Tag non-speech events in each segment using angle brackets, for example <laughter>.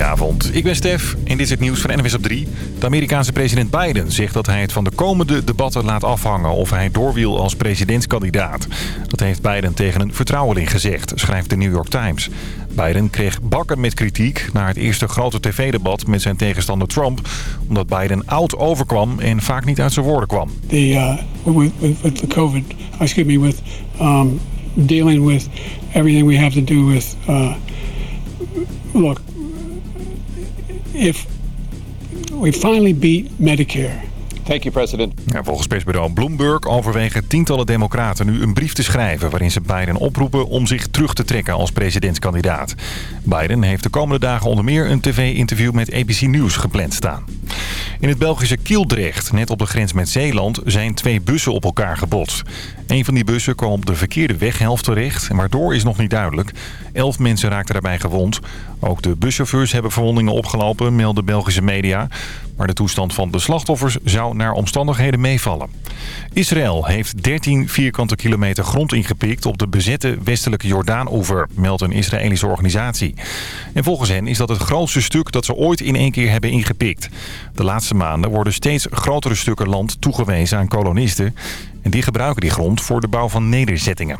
Goedenavond, ik ben Stef en dit is het nieuws van NWS op 3. De Amerikaanse president Biden zegt dat hij het van de komende debatten laat afhangen... of hij door wil als presidentskandidaat. Dat heeft Biden tegen een vertrouweling gezegd, schrijft de New York Times. Biden kreeg bakken met kritiek na het eerste grote tv-debat met zijn tegenstander Trump... omdat Biden oud overkwam en vaak niet uit zijn woorden kwam. The, uh, with, with, with the COVID, excuse me, with um, dealing with everything we have to do with... Uh, look, if we finally beat Medicare... Thank you, President. Volgens persbureau Bloomberg overwegen tientallen democraten nu een brief te schrijven... waarin ze Biden oproepen om zich terug te trekken als presidentskandidaat. Biden heeft de komende dagen onder meer een tv-interview met ABC News gepland staan. In het Belgische Kieldrecht, net op de grens met Zeeland, zijn twee bussen op elkaar gebotst. Een van die bussen kwam op de verkeerde weghelft terecht, waardoor is nog niet duidelijk. Elf mensen raakten daarbij gewond. Ook de buschauffeurs hebben verwondingen opgelopen, melden Belgische media. Maar de toestand van de slachtoffers zou naar omstandigheden meevallen. Israël heeft 13 vierkante kilometer grond ingepikt op de bezette westelijke Jordaan-oever, meldt een Israëlische organisatie. En volgens hen is dat het grootste stuk dat ze ooit in één keer hebben ingepikt. De laatste maanden worden steeds grotere stukken land toegewezen aan kolonisten. En die gebruiken die grond voor de bouw van nederzettingen.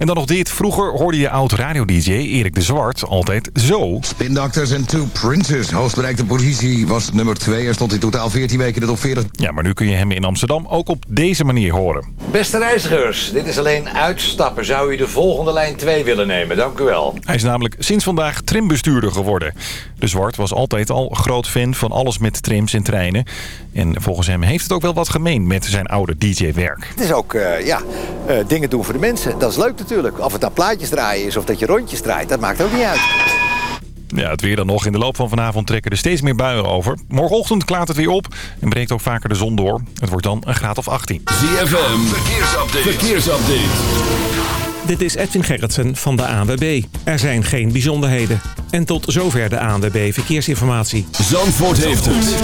En dan nog dit. Vroeger hoorde je oud-radio-dj Erik de Zwart altijd zo. Spin Doctors en Two Princes. Hoogst bereikte positie was nummer 2. Er stond in totaal 14 weken in de top 40. Ja, maar nu kun je hem in Amsterdam ook op deze manier horen. Beste reizigers, dit is alleen uitstappen. Zou u de volgende lijn 2 willen nemen? Dank u wel. Hij is namelijk sinds vandaag trimbestuurder geworden. De Zwart was altijd al groot fan van alles met trams en treinen. En volgens hem heeft het ook wel wat gemeen met zijn oude DJ-werk. Het is ook uh, ja, uh, dingen doen voor de mensen. Dat is leuk natuurlijk. Of het nou plaatjes draaien is of dat je rondjes draait, dat maakt ook niet uit. Ja, het weer dan nog. In de loop van vanavond trekken er steeds meer buien over. Morgenochtend klaart het weer op en breekt ook vaker de zon door. Het wordt dan een graad of 18. ZFM, verkeersupdate. verkeersupdate. Dit is Edwin Gerritsen van de ANWB. Er zijn geen bijzonderheden. En tot zover de ANWB Verkeersinformatie. Zandvoort heeft het.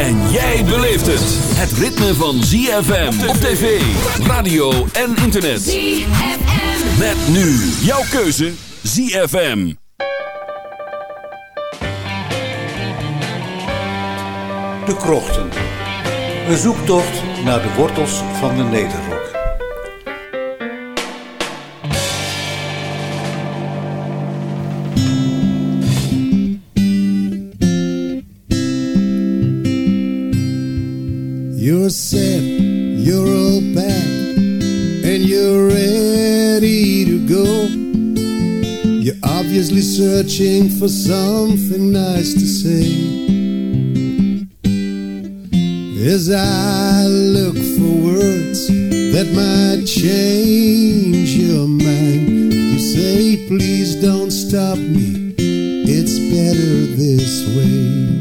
En jij beleeft het. Het ritme van ZFM op tv, radio en internet. ZFM. Met nu jouw keuze ZFM. De Krochten. Een zoektocht naar de wortels van de Nederrok. You're set, you're all packed, and you're ready to go. You're obviously searching for something nice to say. As I look for words that might change your mind, you say, Please don't stop me, it's better this way.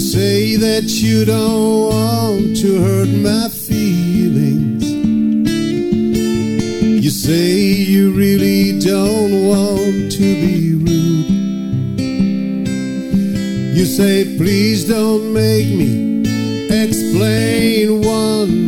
Say that you don't want to hurt my feelings. You say you really don't want to be rude. You say, please don't make me explain one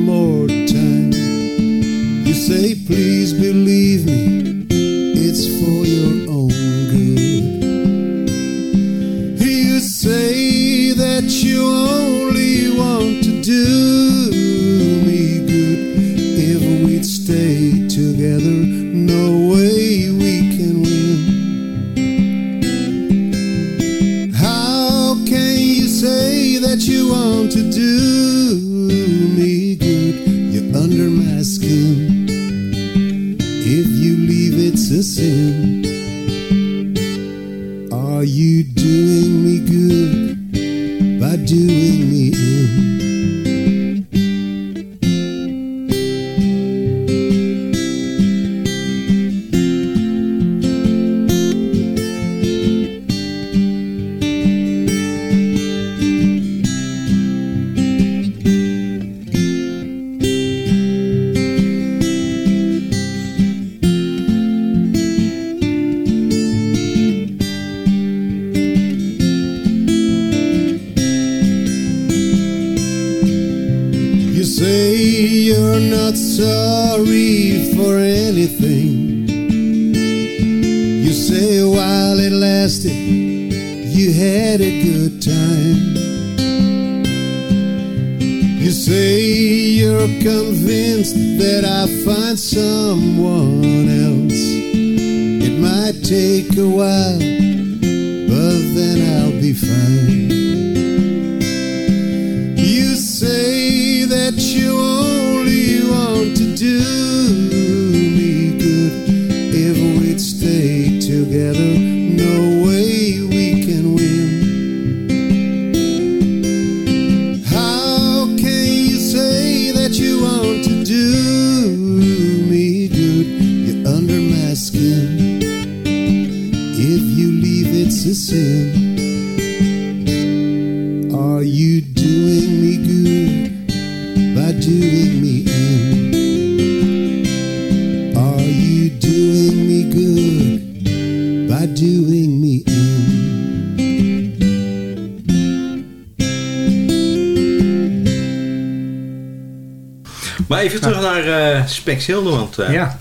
eh eh. Ja.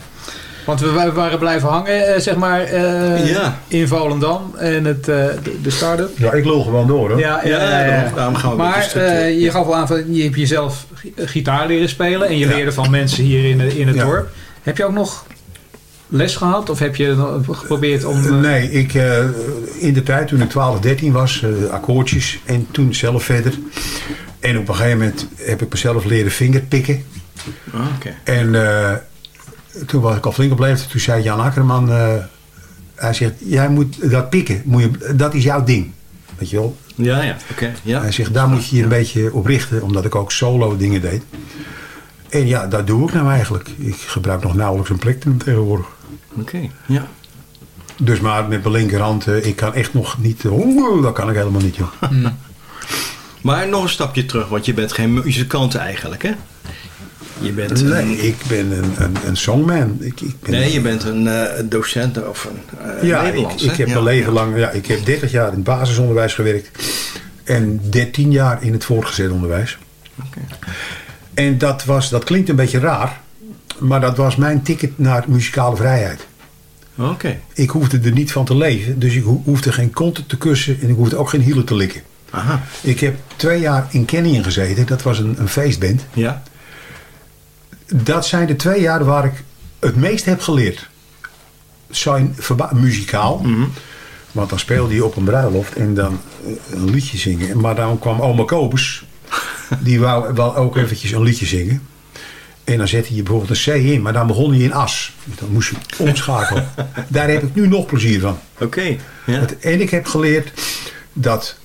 Want we, we waren blijven hangen, eh, zeg maar, eh, Ja. in Volendam en het, eh, de, de start-up. Ja, ik lul gewoon door hoor. Ja, ja, Ja, ja, ja. daarom- gaan we Maar eh, je gaf al aan, van, je hebt jezelf gi- gitaar leren spelen en je leerde van mensen hier in, in het Ja. dorp. Heb je ook nog les gehad of heb je geprobeerd om... Nee, ik, eh, in de tijd toen ik 12, 13 was, eh, akkoordjes en toen zelf verder. En op een gegeven moment heb ik mezelf leren vingerpikken. Ah, oké. En eh, toen was ik al flink op leeftijd. Toen zei Jan Akkerman, eh, hij zegt, jij moet dat pikken, moet je, dat is jouw ding. Weet je wel? Ja, ja, oké. ja. Hij zegt, daar moet je je een beetje op richten, omdat ik ook solo dingen deed. En ja, dat doe ik nou eigenlijk. Ik gebruik nog nauwelijks een plektrum tegenwoordig. Oké, ja. Dus maar met mijn linkerhand, eh, ik kan echt nog niet... Oh, dat kan ik helemaal niet, joh. Maar nog een stapje terug, want je bent geen muzikant eigenlijk, hè? Je bent Nee, een, ik ben een, een, een songman. Ik, ik ben nee, je bent een eh, docent of een eh, ja, ik, Nederlands, ik hè? heb Ja, mijn leven lang... Ja, ik heb 30 jaar in het basisonderwijs gewerkt. En 13 jaar in het voortgezet onderwijs. En dat, was, dat klinkt een beetje raar. Maar dat was mijn ticket naar muzikale vrijheid. Oké. Ik hoefde er niet van te leven. Dus ik ho- hoefde geen konten te kussen. En ik hoefde ook geen hielen te likken. Aha. Ik heb twee jaar in Canyon gezeten. Dat was een, een feestband. Ja. Dat zijn de twee jaar waar ik het meest heb geleerd. Zijn muzikaal. Mhm. Want dan speelde je op een bruiloft en dan eh, een liedje zingen. Maar dan kwam oma Kobus. Die wou wel ook eventjes een liedje zingen. En dan zette je bijvoorbeeld een C in. Maar dan begon je in as. Dan moest je omschakelen. <laughs> Daar heb ik nu nog plezier van. Oké. Ja. En ik heb geleerd dat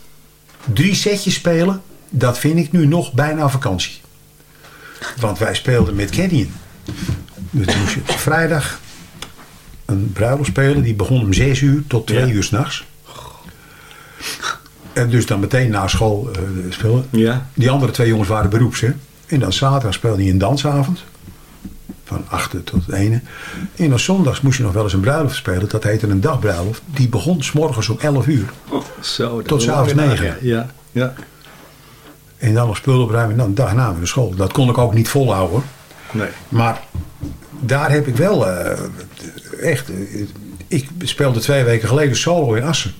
drie setjes spelen, dat vind ik nu nog bijna vakantie. Want wij speelden met Canyon. Dus moest je op vrijdag een bruiloft spelen. Die begon om zes uur tot twee Ja. uur s'nachts. En dus dan meteen na school eh, spelen. Ja. Die andere twee jongens waren beroeps. Hè? En dan zaterdag speelde je een dansavond. Van 8 tot 1. En dan zondags moest je nog wel eens een bruiloft spelen. Dat heette een dagbruiloft. Die begon s morgens om 11 uur. Zo, dat Tot s'avonds wel weer negen. dagen, Ja. ja. En dan nog spullen opruimen. En dan dag na naar school. Dat kon ik ook niet volhouden. Nee. Maar daar heb ik wel eh, echt... eh, ik speelde twee weken geleden solo in Assen.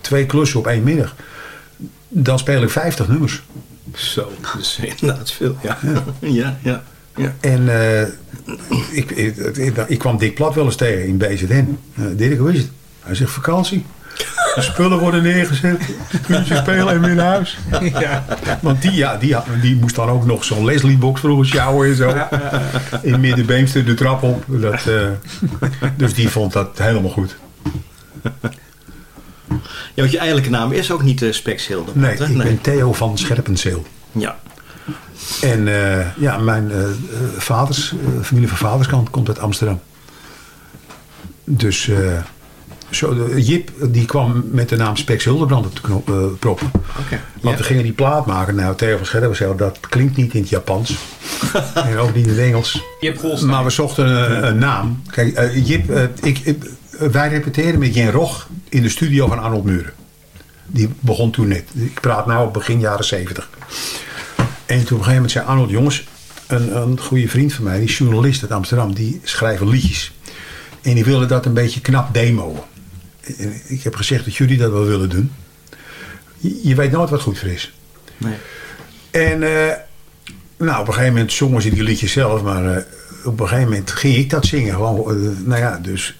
Twee klussen op één middag. Dan speel ik 50 nummers. Zo, dus <laughs> inderdaad veel. Ja. <laughs> Ja, ja. ja. En eh, ik, ik, ik, ik kwam Dick Plat wel eens tegen in BZN. Uh, Dirk, hoe is het? Hij zegt vakantie. De spullen worden neergezet. Uurtje spelen en weer naar huis. ja. Want die, ja, die, had- die moest dan ook nog zo'n Leslie-box vroeger sjouwen en zo. In Middenbeemster de trap op. Dat, eh, dus die vond dat helemaal goed. Ja, want je eigenlijke naam is ook niet uh, Spex Hilde. Nee, ik ben Theo van Scherpenzeel. Ja. En eh, ja, mijn eh, vaders, eh, familie van vaderskant komt uit Amsterdam. Dus eh, zo, de, Jip die kwam met de naam Spex Hildebrand op de knop, eh, proppen. Oké. Want we gingen die plaat maken. Nou, Theo van Scherpenzeel, dat klinkt niet in het Japans. <laughs> en ook niet in het Engels. Jip. Maar we zochten een, een naam. Kijk, eh, Jip, eh, ik, wij repeteren met Jen Rog in de studio van Arnold Muren. Die begon toen net. Ik praat nou begin jaren zeventig. En toen op een gegeven moment zei Arnold, jongens, een, een goede vriend van mij, die is journalist uit Amsterdam, die schrijven liedjes. En die wilde dat een beetje knap demoen. Ik heb gezegd dat jullie dat wel willen doen. Je, je weet nooit wat goed voor is. Nee. En eh, nou, op een gegeven moment zongen ze die liedjes zelf, maar eh, op een gegeven moment ging ik dat zingen. Gewoon, eh, nou ja, dus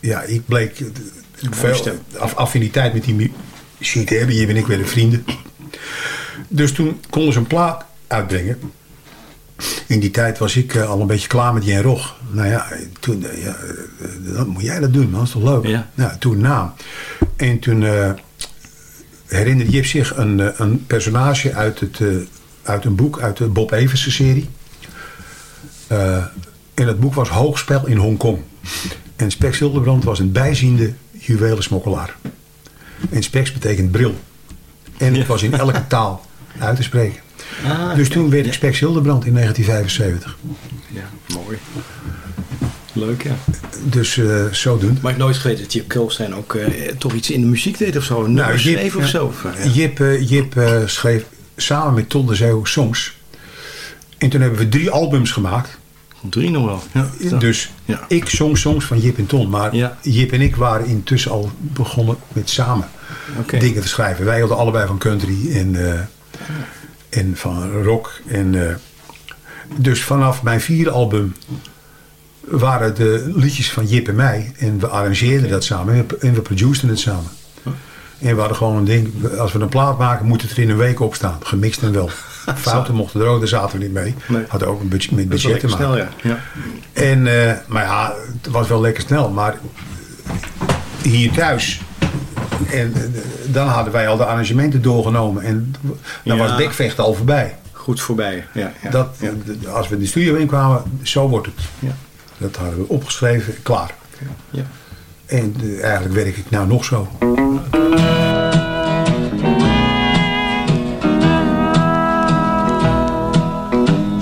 ja, ik bleek veel af, affiniteit met die muziek te hebben. Hier ben ik weer een vrienden. Dus toen konden ze een plaat uitbrengen. In die tijd was ik al een beetje klaar met Jen Rog. Nou ja, toen, eh, ja, eh, dat moet jij dat doen, man. Dat is toch leuk? Ja. Nou, toen naam. En toen eh, herinnerde Jip zich een, een personage uit, het, uit een boek, uit de Bob Eversen serie. Eh, en het boek was Hoogspel in Hongkong. En Spex Hildebrand was een bijziende juwelensmokkelaar. En Spex betekent bril. En het was in elke <laughs> taal uit te spreken. Ah, dus toen werd ik Spex Hildebrand in 1975. Ja, mooi. Leuk, ja. Dus eh zodoende. Maar ik nooit geweten dat Jip Kelstein ook eh, toch iets in de muziek deed of zo. Een nummer schreef of zo. Eh, ja. Jip, Jip eh, schreef samen met Ton de Zeeuw songs. En toen hebben we drie albums gemaakt. Drie nog wel. Ja, zo. Dus Ja. ik zong songs van Jip en Ton. Maar Ja. Jip en ik waren intussen al begonnen met samen dingen te schrijven. Wij hadden allebei van country en, eh, en van rock. En, eh, dus vanaf mijn vierde album waren de liedjes van Jip en mij. En we arrangeerden dat samen en we, en we produceerden het samen. En we hadden gewoon een ding, als we een plaat maken, moet het er in een week op staan. Gemixt en wel. <laughs> Fouten mochten er ook, daar zaten we niet mee. Nee. Hadden ook een budget, met budget te maken. snel, ja. ja. En, eh, maar ja, het was wel lekker snel. Maar hier thuis. En eh, dan hadden wij al de arrangementen doorgenomen. En dan Ja. was bekvechten al voorbij. Goed voorbij. Ja, ja. Dat, Als we de studio inkwamen, zo wordt het. Ja. Dat hadden we opgeschreven, klaar. Ja. En eh, eigenlijk werk ik nou nog zo.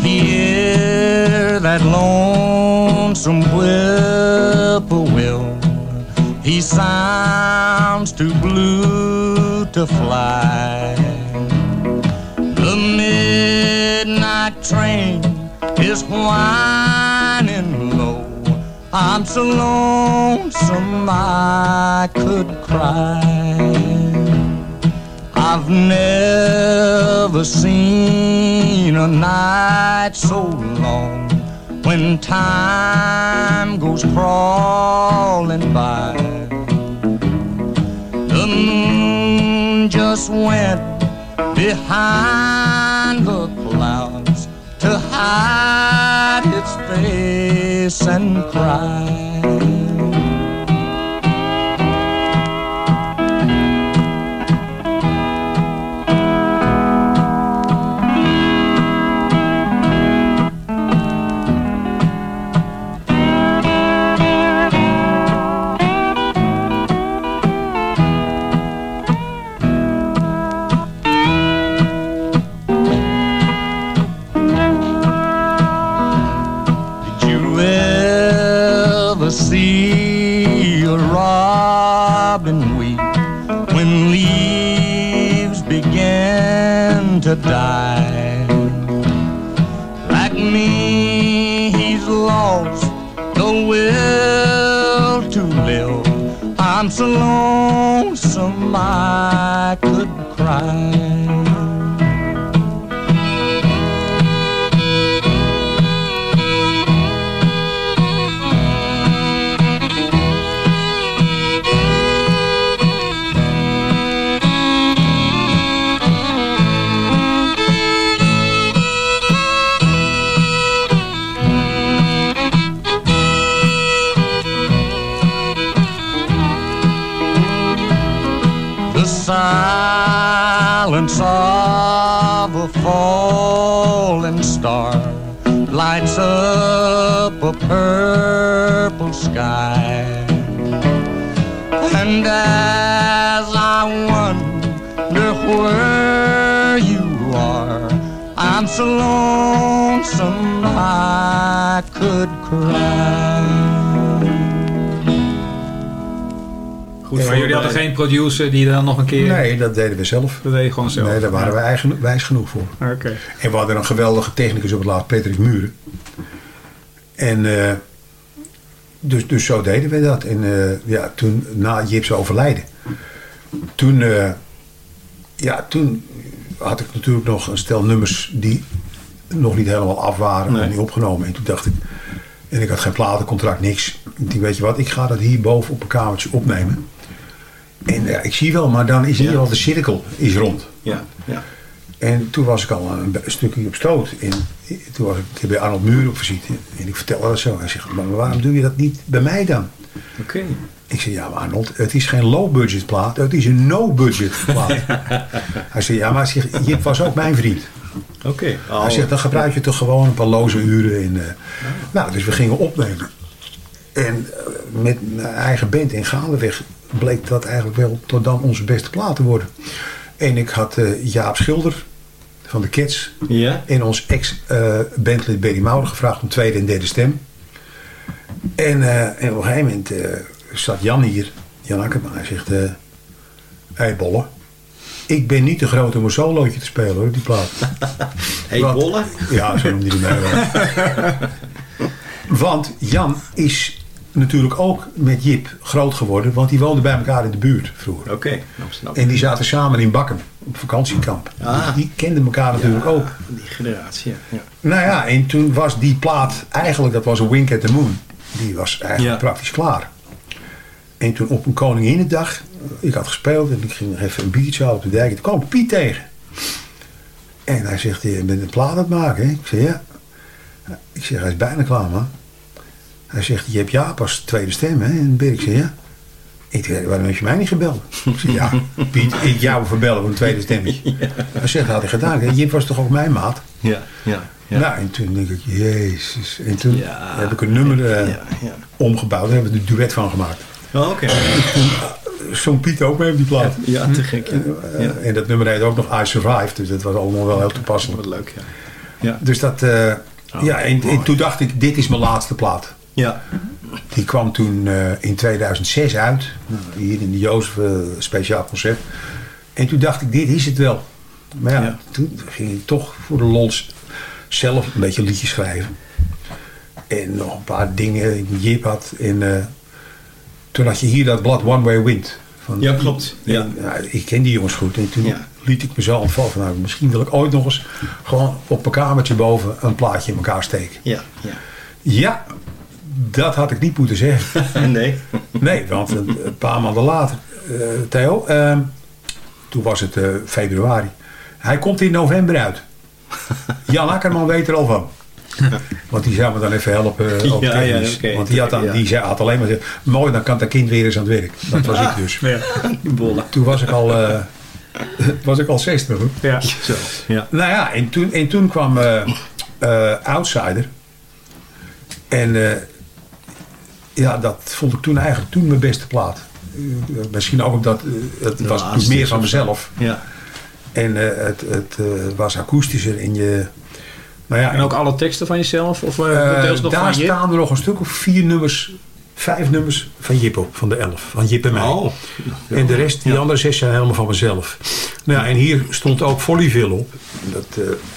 Hear that lonesome whippoorwill. He sounds too blue to fly. The midnight train is whining. I'm so lonesome I could cry. I've never seen a night so long when time goes crawling by. The moon just went behind the clouds to hide its face and cry. Producer die dan nog een keer... Nee, dat deden we zelf. Dat deed je gewoon zelf. Nee, daar waren Ja. we eigen, wijs genoeg voor. Oké. En we hadden een geweldige technicus op het laatst, Patrick Muren. En eh, dus, dus zo deden we dat. En eh, ja, toen, na Jip's overlijden, toen, eh, ja, toen had ik natuurlijk nog een stel nummers die nog niet helemaal af waren Nee. en niet opgenomen. En toen dacht ik, en ik had geen platencontract, niks. Ik denk, weet je wat, ik ga dat hier boven op een kamertje opnemen. En ja, ik zie wel, maar dan is in ieder geval de cirkel is rond. Ja, ja. En toen was ik al een, stukje op stoot. En toen was ik een keer bij Arnold Muur op visite. En ik vertelde dat zo. Hij zegt, maar waarom doe je dat niet bij mij dan? Oké. Ik zeg, ja maar Arnold, het is geen low-budget plaat. Het is een no-budget <laughs> plaat. Hij zegt, ja maar zegt, Jip was ook mijn vriend. Oké. Hij zegt, dan gebruik je toch gewoon een paar loze uren. En, eh, Nou, dus we gingen opnemen. En eh, met mijn eigen band in Gaandeweg bleek dat eigenlijk wel tot dan onze beste plaat te worden. En ik had eh, Jaap Schilder van de Cats Ja. en ons ex-bandlid Benny Mouwer gevraagd om tweede en derde stem. En, eh, en op een gegeven moment eh, zat Jan hier, Jan Akkerman, hij zegt... Hé hey Bolle, ik ben niet te groot om een solootje te spelen hoor, die plaat. <laughs> Hey Want- Bolle? Ja, zo noemde hij mij wel. <laughs> Want Jan is natuurlijk ook met Jip groot geworden, want die woonden bij elkaar in de buurt vroeger. Oké, Amsterdam. En die zaten samen in Bakken op vakantiekamp. Ah. Dus die kenden elkaar natuurlijk ook. Die generatie, ja. Nou ja, en toen was die plaat, eigenlijk dat was een Wink at the Moon. Die was eigenlijk Ja. praktisch klaar. En toen op een Koninginnedag, ik had gespeeld en ik ging even een biertje halen op de dijk. En toen kwam Piet tegen. En hij zegt, je bent een plaat aan het maken, hè? Ik zeg, ja. Ik zeg, hij is bijna klaar, man. Hij zegt, je hebt Jaap als tweede stem, hè? En Birk zeg, ja. Ik waarom heb je mij niet gebeld? Ik ja, Piet, ik jou verbellen voor een tweede stemmetje. <laughs> Hij zegt, had hij gedaan. Jip was toch ook mijn maat? Ja, ja. ja. Nou, en toen denk ik, jezus. En toen Ja. heb ik een nummer eh, Ja, ja. omgebouwd. Daar hebben we een duet van gemaakt. Oh, Oké. Zong Piet ook mee op die plaat. Ja, te gek. Ja. Eh, En dat nummer heet ook nog I Survived. Dus dat was allemaal wel heel toepasselijk. Wat leuk, ja. Ja. Dus dat... eh, Oh, ja, en, en toen dacht ik, dit is mijn laatste plaat. Ja. Die kwam toen eh, in 2006 uit. Nou, Hier in de Jozef eh, speciaal concert. En toen dacht ik, dit is het wel. Maar ja, Ja. toen ging ik toch voor de lols zelf een beetje liedjes schrijven. En nog een paar dingen Jip had. En eh, toen had je hier dat blad One Way Wind. Van, Ja, klopt. Ja. En, ja, ik ken die jongens goed. En toen Ja. liet ik mezelf ontvallen. Van, nou, misschien wil ik ooit nog eens gewoon op mijn kamertje boven een plaatje in elkaar steken. Ja, ja. Ja, dat had ik niet moeten zeggen. <laughs> nee. Nee, want een, een paar maanden later, eh, Theo, ehm, toen was het eh, februari. Hij komt in november uit. <laughs> Jan Akkerman weet er al van. <laughs> Want die zou me dan even helpen eh, op Ja, ja. Want die had, dan, Ja. die zei, had alleen maar gezegd, mooi, dan kan dat kind weer eens aan het werk. Dat was ik dus. Die bolle. Toen was ik al, eh, was ik al 60 hoor. Ja. Zo. Ja. Nou ja, en toen, en toen kwam Outsider. En eh, ja, dat vond ik toen eigenlijk toen mijn beste plaat. Eh, misschien ook omdat eh, het De was natuurlijk meer van mezelf. Ja. En eh, het, het was akoestischer en je... Nou ja, En ook alle teksten van jezelf? Of deels nog daar van staan er nog een stuk of vier nummers, vijf nummers van Jip op, van de elf. Van Jip en mij. Oh. En de rest, die andere zes zijn helemaal van mezelf. Nou ja, en hier stond ook Volleyville op. Dat,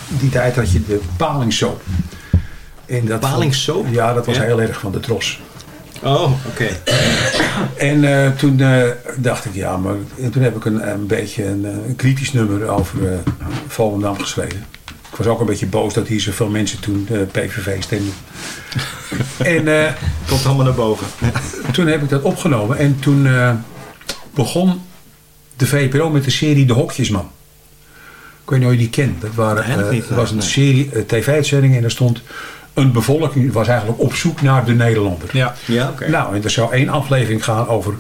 die tijd had je de palingsoap. En dat Palingsoap? Ja, dat was Ja. heel erg van de tros. Oh, oké. <coughs> En eh, toen eh, dacht ik, ja, maar en toen heb ik een, een beetje een, eh, een kritisch nummer over eh Volendam geschreven. Ik was ook een beetje boos dat hier zoveel mensen toen de PVV stemden. <laughs> en eh, Komt allemaal naar boven. <laughs> toen heb ik dat opgenomen en toen eh, begon de VPRO met de serie De Hokjesman. Ik weet niet of je die kent. Dat, waren, Eigenlijk niet, dat was een nee. serie tv-uitzending en er stond een bevolking, was eigenlijk op zoek naar de Nederlander. Ja. Ja, oké. Nou, en er zou één aflevering gaan over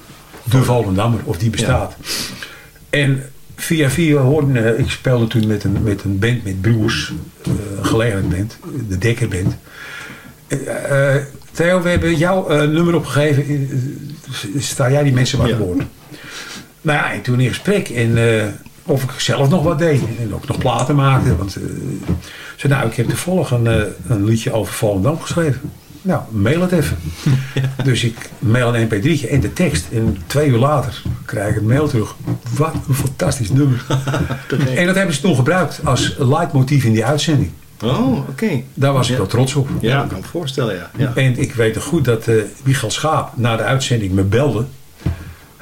de Volendammer, of die bestaat. En via via hoorde, eh, ik speelde toen met een, met een band met broers, eh, een gelegenheidsband, de Dekkerband. Eh, eh, Theo, we hebben jouw eh, nummer opgegeven. Sta jij die mensen wat Ja. te woord? Nou ja, en toen in gesprek. En eh, of ik zelf nog wat deed. En ook nog platen maakte. Want eh, zei, nou, ik heb toevallig een, eh, een liedje over Volendam geschreven. Nou, mail het even. <laughs> Dus ik mail een mp3'tje en de tekst. En twee uur later krijg ik een mail terug. Wat een fantastisch nummer. <laughs> en dat hebben ze toen gebruikt als leidmotief in die uitzending. Oh, oké. Daar was ik wel trots op. Ja, ik kan me voorstellen, ja. En ik weet nog goed dat eh Michael Schaap na de uitzending me belde.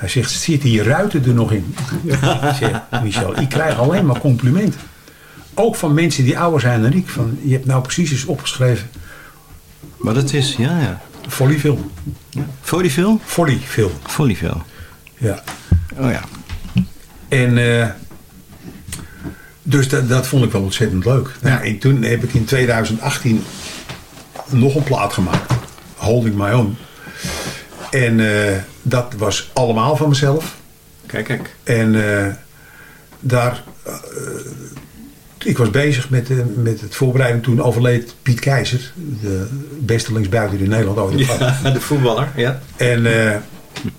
Hij zegt, zitten die ruiten er nog in? ik zeg, Michel, ik krijg alleen maar complimenten. Ook van mensen die ouder zijn dan ik. Van, je hebt nou precies eens opgeschreven. Maar dat is, ja, ja. Volleyfilm. Volleyfilm? Volleyfilm. Volleyfilm. Ja. Oh ja. En eh, dus dat, dat vond ik wel ontzettend leuk. Nou, en toen heb ik in 2018 nog een plaat gemaakt. Holding My Own. En eh, dat was allemaal van mezelf. Kijk, kijk. En eh, daar... eh, ik was bezig met, met het voorbereiden. Toen overleed Piet Keizer. De beste linksbuiten in Nederland ooit. Ja, de voetballer, ja. En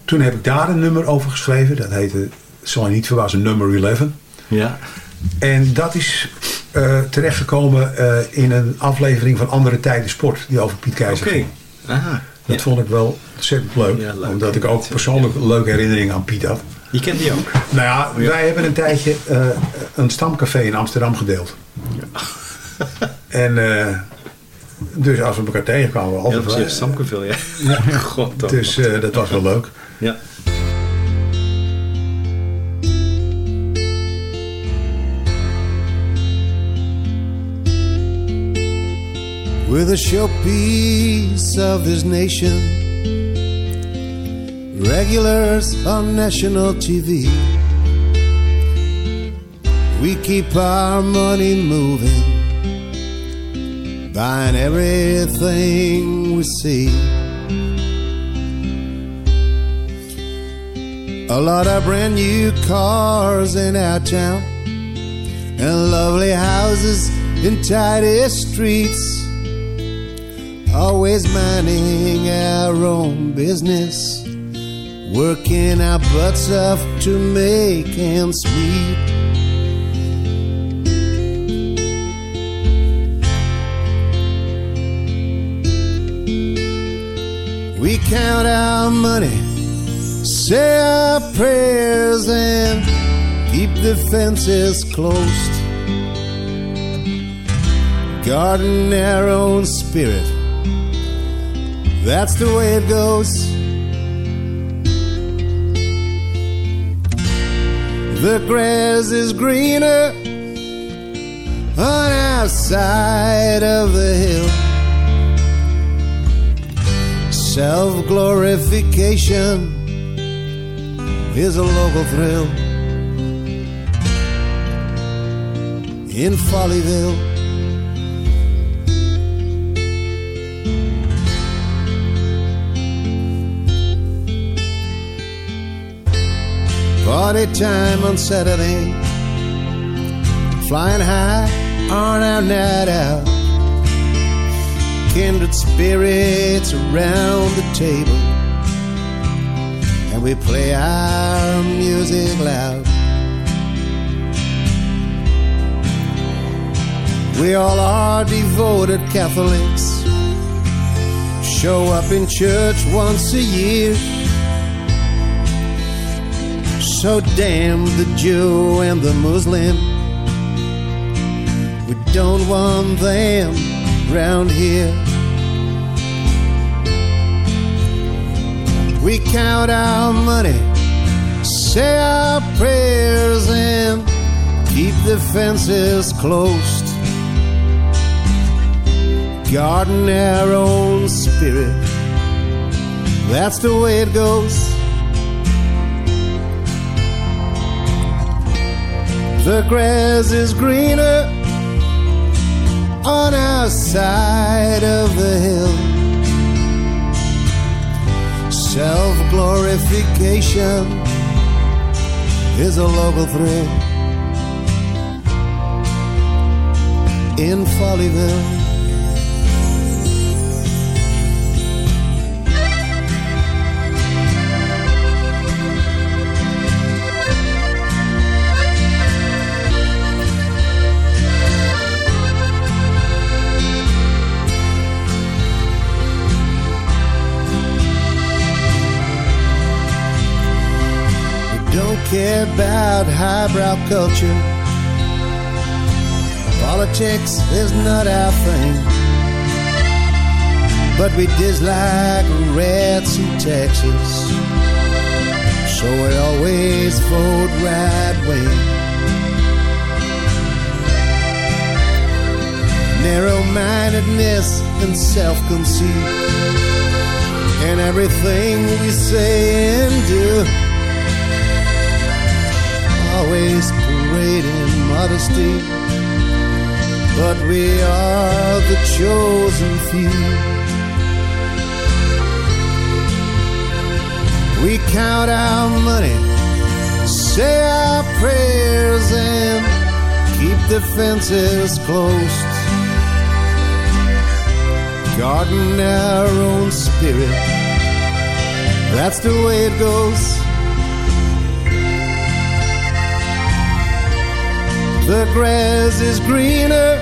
toen heb ik daar een nummer over geschreven. Dat heette, zal je niet verbazen, nummer 11. Ja. En dat is terechtgekomen in een aflevering van Andere Tijden Sport. Die over Piet Keizer Oké. ging. Aha. Dat vond ik wel ontzettend leuk. Ja, leuk. Omdat ik ook persoonlijk een leuke herinnering aan Piet had. Je kent die ook. Nou ja, wij hebben een tijdje eh, een stamcafé in Amsterdam gedeeld. En eh, dus als we elkaar tegenkwamen, we Ja, altijd dat wel- je Stamkeveel, ja. <laughs> God, toch. Dus eh, dat was wel leuk. Ja. We're the showpiece of this nation. Regulars on national TV. We keep our money moving, buying everything we see. A lot of brand new cars in our town, and lovely houses in tidy streets always minding our own business, working our butts off to make ends meet. We count our money, say our prayers, and keep the fences closed. Guarding our own spirit that's the way it goes. The grass is greener on our side of the hill. Self glorification is a local thrill in Follyville. Party time on Saturday. Flying high on our night out. Kindred spirits around the table. And we play our music loud. We all are devoted Catholics. Show up in church once a year. So damn the Jew and the Muslim. We don't want them round here. We count our money, say our prayers, and keep the fences closed. Guarding our own spirit. That's the way it goes. The grass is greener on our side of the hill. Self glorification is a local thrill in Follyville. Care about highbrow culture, Politics is not our thing, but we dislike rats in Texas, so we always vote right wing. Narrow mindedness and self conceit, and everything we say and do. Always parading modesty, but we are the chosen few. We count our money, say our prayers, and keep the fences closed. Guarding our own spirit, that's the way it goes. The grass is greener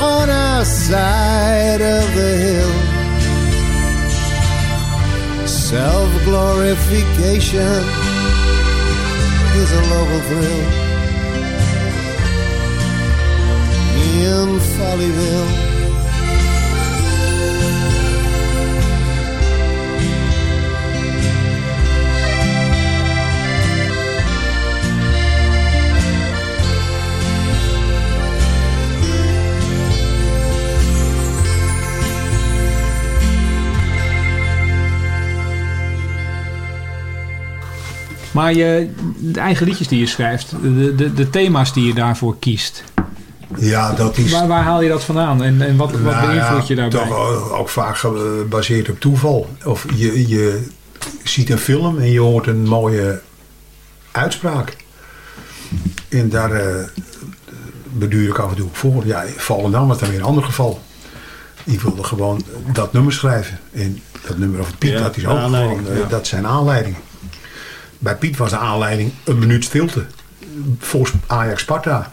on our side of the hill. Self glorification is a local thrill in Follyville. Maar je, de eigen liedjes die je schrijft, de, de, de thema's die je daarvoor kiest. Ja, dat is... Waar, waar haal je dat vandaan en, en wat, wat Nou beïnvloed ja, je daarbij? Toch ook- vaak gebaseerd op toeval. Of je, je ziet een film en je hoort een mooie uitspraak. En daar eh beduur ik af en toe voor. Ja, Volendam was dan weer een ander geval. Die wilde gewoon dat nummer schrijven. En dat nummer over Piet, Ja, dat is ook gewoon, eh, ja. dat zijn aanleidingen. Bij Piet was de aanleiding een minuut stilte. Voor Ajax Sparta.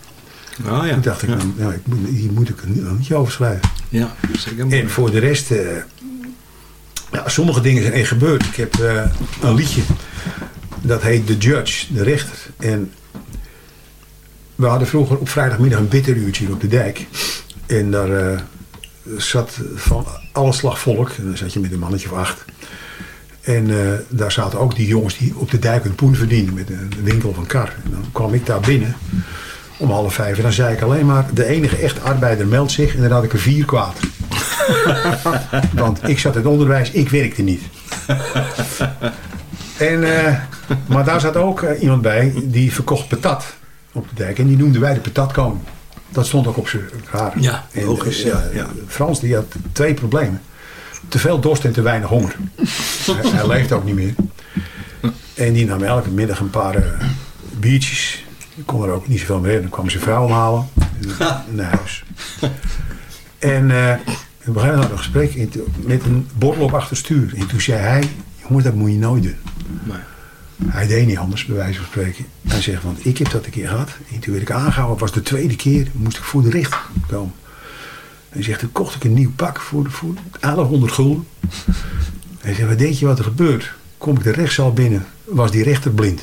Oh ja. Toen dacht ik, nou, ja, ik moet, hier moet ik een liedje over schrijven. Ja, zeker. En voor de rest, eh, ja, sommige dingen zijn echt gebeurd. Ik heb eh, een liedje, dat heet The Judge, de rechter. En we hadden vroeger op vrijdagmiddag een bitteruurtje hier op de dijk. En daar eh, zat van alle slag volk. En dan zat je met een mannetje of acht. En eh, daar zaten ook die jongens die op de dijk een poen verdienden met een winkel van kar. En dan kwam ik daar binnen om half vijf. En dan zei ik alleen maar, de enige echte arbeider meldt zich. En dan had ik er vier kwaad. <laughs> Want ik zat in het onderwijs, ik werkte niet. En, eh, maar daar zat ook eh, iemand bij die verkocht patat op de dijk. En die noemden wij de patatkoning. Dat stond ook op zijn haar. Ja, en, logisch, ja, ja. Frans die had twee problemen. Te veel dorst en te weinig honger. hij, hij leeft ook niet meer. En die nam elke middag een paar eh, biertjes. Ik kon er ook niet zoveel meer. Dan kwam zijn vrouw halen. En naar huis. En eh we begonnen hadden een gesprek toen- met een borrel op achterstuur. En toen zei hij, jongens, dat moet je nooit doen. Hij deed niet anders, bij wijze van spreken. Hij zegt, want ik heb dat een keer gehad. En toen werd ik aangehouden. Het was de tweede keer. moest ik voor de rechter komen. Hij zegt, toen kocht ik een nieuw pak voor, voor 1100 gulden. Hij zegt, wat denk je wat er gebeurt? Kom ik de rechtszaal binnen, was die rechter blind.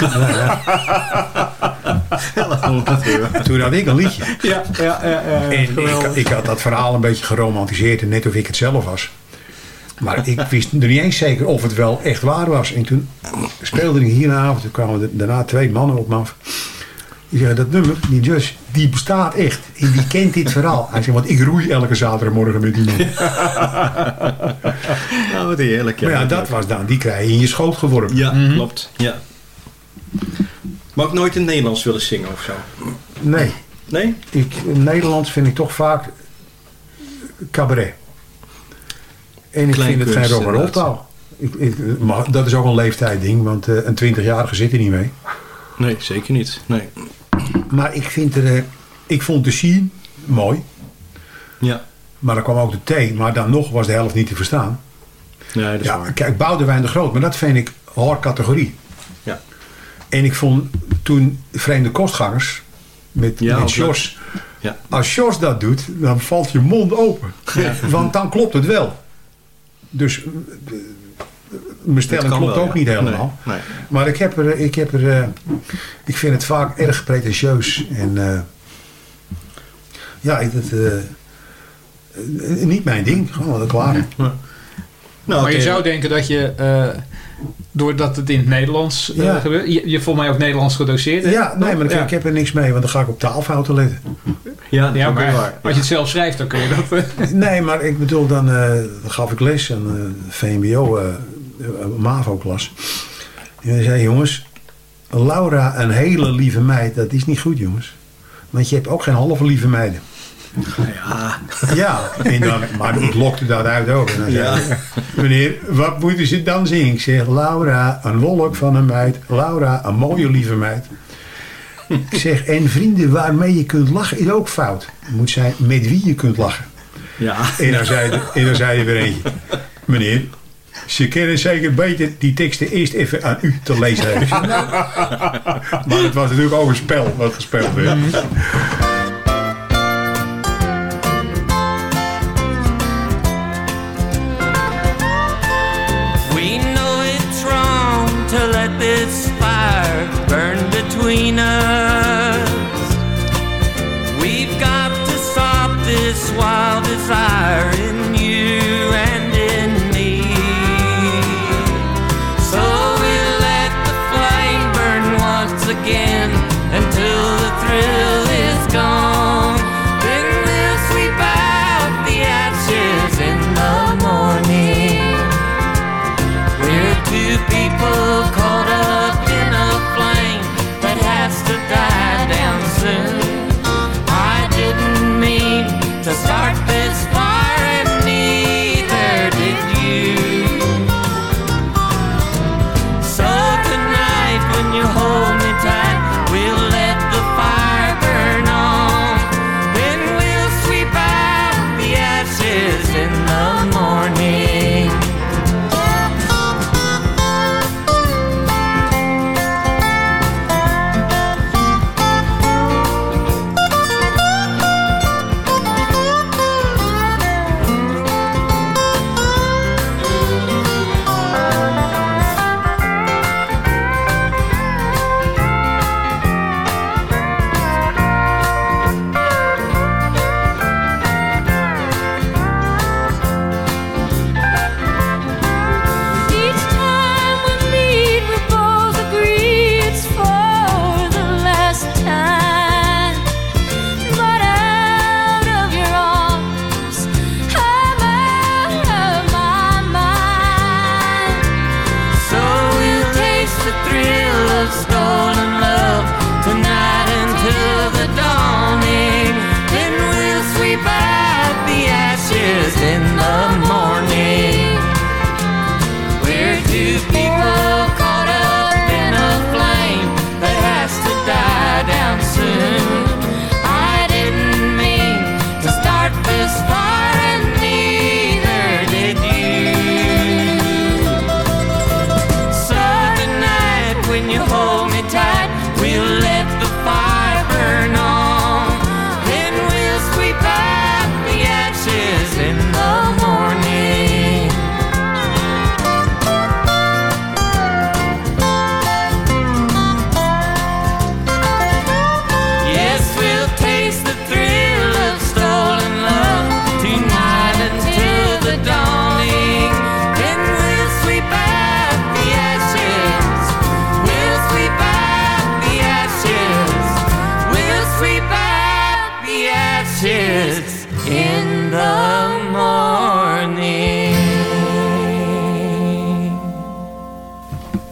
Nou <laughs> ja. Toen had ik een liedje. Ja, ja, ja. ja, En ik, had dat verhaal een beetje geromantiseerd. En net of ik het zelf was. Maar ik wist er niet eens zeker of het wel echt waar was. En toen speelde ik hier een avond. Toen kwamen er daarna twee mannen op me af. Die zeggen, dat nummer, die Judge, die bestaat echt. En die kent dit verhaal. Hij zegt, want ik roei elke zaterdagmorgen met die man. <laughs> Nou, wat heerlijk. maar ja, dat was dan. Die krijg je in je schoot geworpen. Ja, klopt. Ja. Maar ook nooit in het Nederlands willen zingen of zo? Nee. Nee? Ik, in Nederlands vind ik toch vaak cabaret. En ik vind het geen Kleinkunst, rock and roll inderdaad. taal. Ik, ik, maar dat is ook een leeftijdding, want eh, een 20-jarige zit er niet mee. Nee, zeker niet. Nee. Maar ik, vind er, eh, ik vond de scene mooi. Ja. Maar dan kwam ook de thee, maar dan nog was de helft niet te verstaan. Nee, dat is ja, waar. kijk, Boudewijn de Groot, maar dat vind ik hoor categorie. Ja. En ik vond toen Vreemde Kostgangers met, Ja, met. Ja. Als Sjors dat doet, dan valt je mond open. Ja. Want dan klopt het wel. Dus eh, mijn stelling klopt wel, ook ja. niet helemaal. Nee, nee. Maar ik heb er, ik heb er, eh, ik vind het vaak erg pretentieus. En eh, ja, ik, dat, eh, eh, niet mijn ding. Gewoon klaar. Nou, maar je zou denken dat je, eh, doordat het in het Nederlands Ja. gebeurt... Je, je volgens mij ook Nederlands gedoseerd. hè? Ja, nee, maar ik, Ja. ik heb er niks mee, want dan ga ik op taalfouten letten. Ja, dat is Ja, maar waar. als je het zelf schrijft, dan kun je dat... eh, Nee, maar ik bedoel, dan, eh, dan gaf ik les aan eh VMBO, MAVO-klas. En hij zei, jongens, Laura, een hele lieve meid, dat is niet goed, jongens. Want je hebt ook geen halve lieve meiden. Ja. Ja, en dan, maar ik lokte dat uit ook. En dan zei Ja. hij, meneer, wat moeten ze dan zingen? Ik zeg, Laura, een wolk van een meid. Laura, een mooie lieve meid. Ik zeg, en vrienden waarmee je kunt lachen is ook fout. Het moet zijn met wie je kunt lachen. Ja. En dan zei, de- en dan zei er weer eentje. Meneer, ze kennen zeker beter die teksten eerst even aan u te lezen. <laughs> Maar het was natuurlijk ook een spel wat gespeeld werd.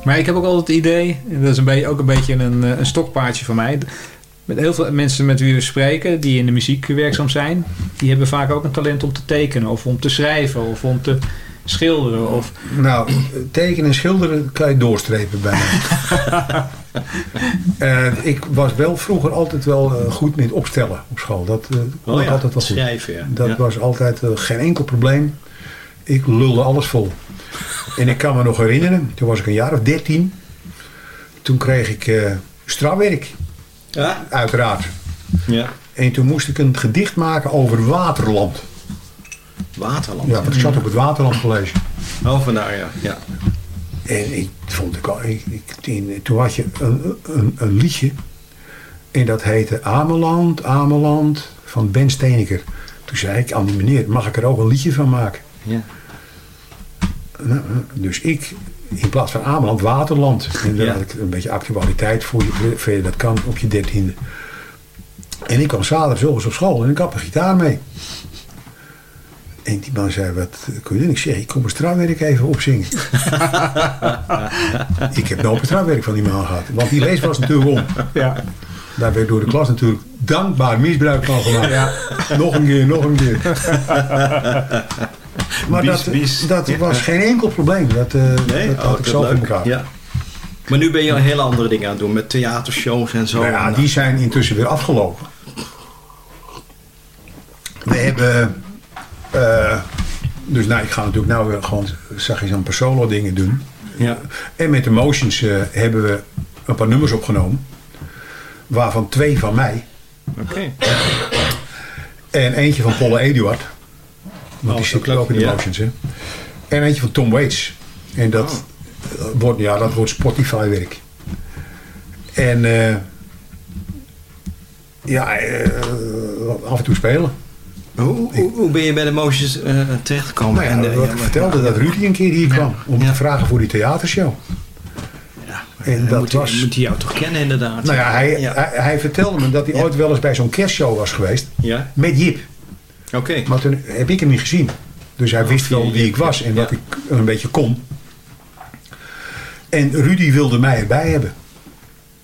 Maar ik heb ook altijd het idee, en dat is een beetje, ook een beetje een, eh, een stokpaardje van mij. Met heel veel mensen met wie we spreken, die in de muziek werkzaam zijn, die hebben vaak ook een talent om te tekenen, of om te schrijven, of om te schilderen. Of... Nou, tekenen en schilderen kan je doorstrepen bij mij. <laughs> Eh, ik was wel vroeger altijd wel eh, goed met opstellen op school. Dat kon Oh ik ja, altijd wel goed. schrijven, ja. Dat Ja. was altijd geen enkel probleem. Ik lulde alles vol. En ik kan me nog herinneren, toen was ik een jaar of dertien. Toen kreeg ik eh strafwerk. Ja? Uiteraard. Ja. En toen moest ik een gedicht maken over Waterland. Waterland. Ja, want ik zat op het Waterland College. Oh, vandaar, ja. ja. En ik vond ik al, ik, toen had je een, een, een liedje. En dat heette Ameland, Ameland, van Ben Steeneker. Toen zei ik aan die meneer, mag ik er ook een liedje van maken? Ja. Dus ik, in plaats van Ameland, Waterland. En dan Ja. had ik een beetje actualiteit voor je, voor je dat kan op je dertiende. En ik kwam zaterdag zo op school en ik had een gitaar mee. En die man zei, wat kun je doen? Ik zeg, ik kom een strafwerk even opzingen. <laughs> ik heb nooit een strafwerk van die man gehad. Want die lees was natuurlijk om. Ja. Daar werd door de klas natuurlijk dankbaar misbruik van gemaakt. Ja. Nog een keer, nog een keer. <laughs> maar Bies, dat, bies. dat Ja. was geen enkel probleem. Dat, eh, Nee? dat Oh, had ik zelf in elkaar. Ja. Maar nu ben je al hele andere dingen aan het doen. Met theatershows en zo. Nou ja, En, die zijn intussen weer afgelopen. We hebben... eh, dus nou, ik ga natuurlijk nou weer gewoon, zag je zo'n per solo dingen doen. Ja. En met de Motions eh, hebben we een paar nummers opgenomen. Waarvan twee van mij. Oké. En eentje van Paul Eduard. Want die zit ook in de Ja. Motions. Hè. En eentje van Tom Waits. En dat, Oh. eh, wordt, ja, dat wordt Spotify werk. En eh, ja, eh, af en toe spelen. Hoe, hoe, hoe ben je bij de Motions eh, terechtgekomen? Nou ja, En, eh, wat ja, ik vertelde dat Rudy een keer hier kwam om te vragen voor die theatershow. en dat moet, was... moet hij jou toch kennen inderdaad? Nou ja, hij. Hij, hij vertelde me dat hij ooit wel eens bij zo'n kerstshow was geweest. Ja. Met Jip. Oké. Maar toen heb ik hem niet gezien. Dus hij wist wel wie ik was en wat ik een beetje kon. En Rudy wilde mij erbij hebben.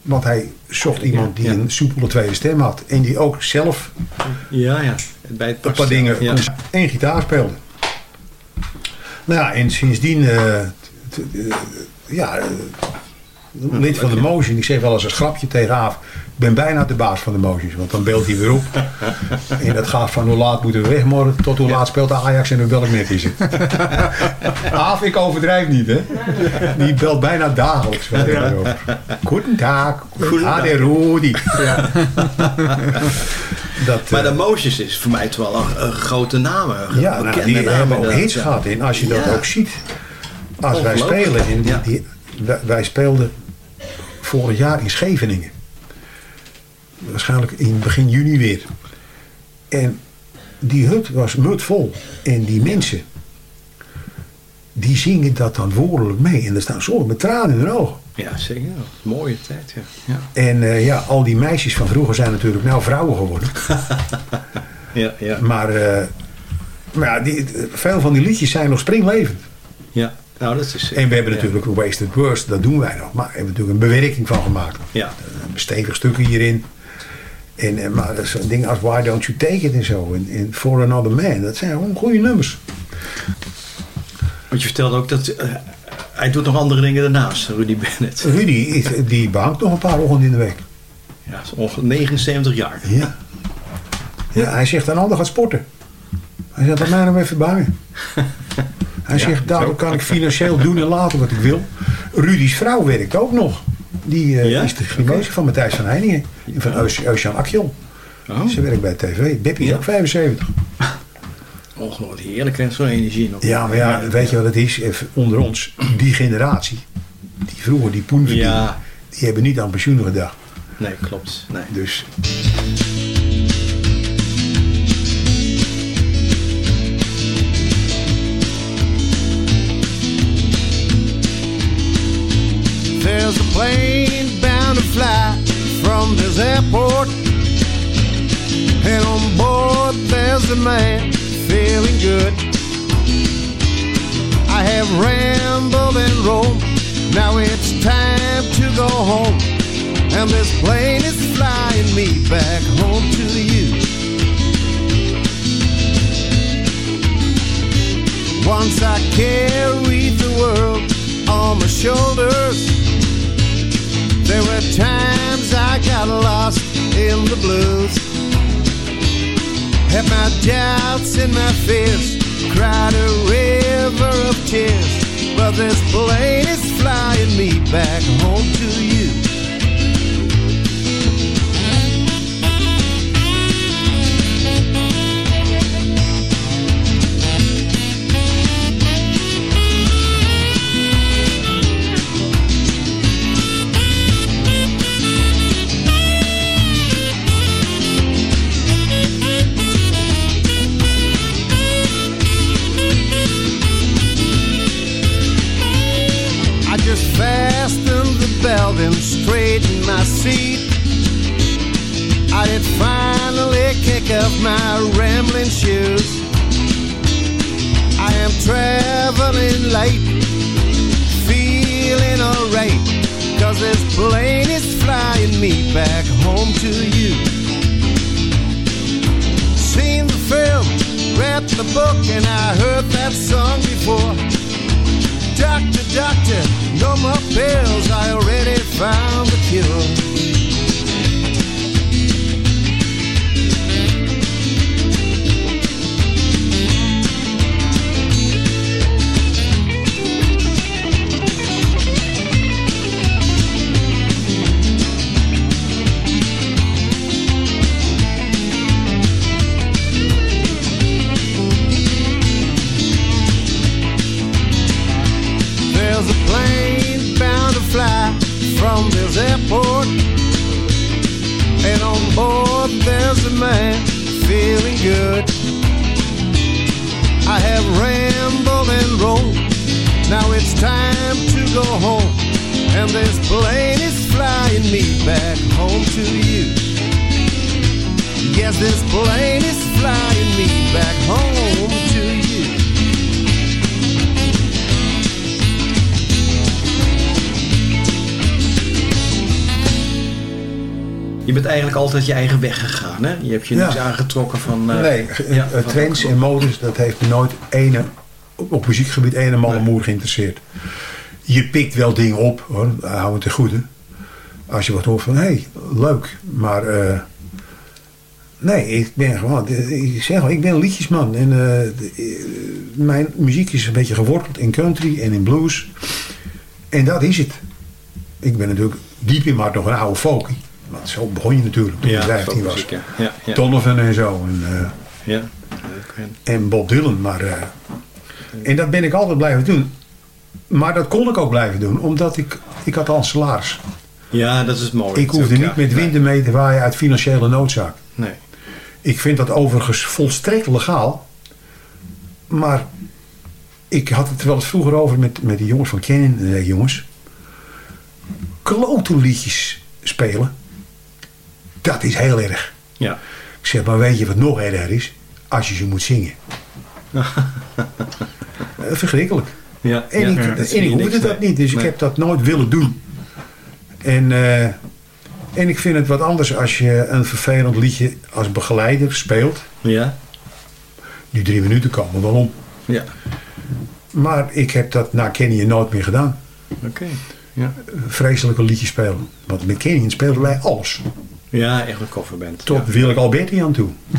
Want hij zocht iemand die een soepele tweede stem had. En die ook zelf Ja, ja. Bij het een paar dingen Ja. en gitaar speelde. Nou ja, en sindsdien... eh, eh, ja, eh, lid van de Motion. Ik zeg wel eens een grapje tegen Aaf. Ik ben bijna de baas van de Motions. Want dan beeldt hij weer op. <laughs> en dat gaat van hoe laat moeten we weg morgen... tot hoe laat speelt de Ajax en op welk net is het. <laughs> Aaf, ik overdrijf niet, hè. Die belt bijna dagelijks. Ja. Goedendag. Goedendag. De Rudi. <laughs> Dat, Maar eh, de Motions is voor mij toch wel een, grote naam. een ja, nou, die naam hebben ook hits ja. gehad. En als je dat Ja. ook ziet, als wij spelen, in die, die- wij, wij speelden vorig jaar in Scheveningen. Waarschijnlijk in begin juni weer. En die hut was mutvol. En die mensen, die zingen dat dan woordelijk mee. En er staan sommigen met tranen in hun ogen. Ja, zeker. Mooie tijd, ja. ja. En eh, ja, al die meisjes van vroeger zijn natuurlijk nou vrouwen geworden. <laughs> Ja, ja. Maar, eh, maar ja, die, veel van die liedjes zijn nog springlevend. Ja, nou dat is En we hebben natuurlijk Wasted Words, dat doen wij nog. Maar we hebben natuurlijk een bewerking van gemaakt. Ja. Een stevig stukken hierin. En, en, maar dat zo'n dingen als Why Don't You Take It en zo. En, en For Another Man. Dat zijn gewoon goede nummers. Want je vertelde ook dat eh, hij doet nog andere dingen daarnaast, Rudy Bennett. Rudy, is, die behangt nog een paar ochtenden in de week. Ja, is ongeveer 79 jaar. Ja. ja. Hij zegt een ander gaat sporten. Hij zegt, laat mij nou even bangen. <laughs> Hij Ja, zegt, daardoor zo. kan ik financieel doen en laten wat ik wil. Rudy's vrouw werkt ook nog. Die eh, Ja? is de grimeuse van Matthijs van Heiningen. En van Eusjan Akjol. Oh. Ze werkt bij tv. Beppie is ook 75. <laughs> Ongelooflijk heerlijk en zo'n energie nog. Ja, maar ja, weet je wat het is? Even onder ons, die generatie. Die vroeger die poen. Die hebben niet aan pensioen gedacht. Nee, klopt. Nee. Dus There's a plane bound to fly from this airport. And on board there's a man feeling good. I have rambled and roamed. Now it's time to go home. And this plane is flying me back home to you. Once I carried the world on my shoulders. There were times I got lost in the blues. Had my doubts and my fears, cried a river of tears. But this plane is flying me back home to you. Holding straight in my seat. I did finally kick off my rambling shoes. I am traveling late, feeling alright, cause this plane is flying me back home to you. Seen the film, read the book, and I heard that song before. Doctor, doctor, no more pills, I already found the cure. Man feeling good. I have rambled and rolled. Now it's time to go home. And this plane is flying me back home to you. Yes, this plane is flying me back home to you. Je bent eigenlijk altijd je eigen weg gegaan, hè? Je hebt je niks aangetrokken van... eh, nee, ja, van- trends en modes, dat heeft me nooit ene, op, op muziekgebied ene malle moer geïnteresseerd. Je pikt wel dingen op, hoor, hou het te goede. Als je wat hoort van, hé, hey, leuk, maar... eh, nee, ik ben gewoon, ik zeg al, ik ben een liedjesman. En de- eh, mijn muziek is een beetje geworteld in country en in blues. En dat is het. Ik ben natuurlijk diep in maar nog een oude folkie. Want zo begon je natuurlijk toen je Ja, 15 was. ja. Ja. Donovan en zo. En, eh, Ja. en Bob Dylan. Maar, eh, en dat ben ik altijd blijven doen. Maar dat kon ik ook blijven doen, omdat ik, ik had al een salaris. Ja, dat is het mooie. Ik hoefde niet met winden mee te waaien uit financiële noodzaak. Nee. Ik vind dat overigens volstrekt legaal. Maar ik had het wel eens vroeger over met, met die jongens van Canon. En zei ik, jongens, klote liedjes spelen, dat is heel erg. Ja. Ik zeg, maar weet je wat nog erger is? Als je ze moet zingen. <laughs> Eh, Verschrikkelijk. Ja, En ja, ik, ja, en hoefde niks dat niet, dus ik heb dat nooit willen doen. En, eh, en ik vind het wat anders als je een vervelend liedje als begeleider speelt. Ja. Die drie minuten komen wel om. Ja. Maar ik heb dat na Kenny nooit meer gedaan. Oké. Ja. Vreselijke liedjes spelen. Want met Kenny speelden wij alles. Ja, echt een coverband. Tot ja. Willeke Alberti aan toe. <laughs>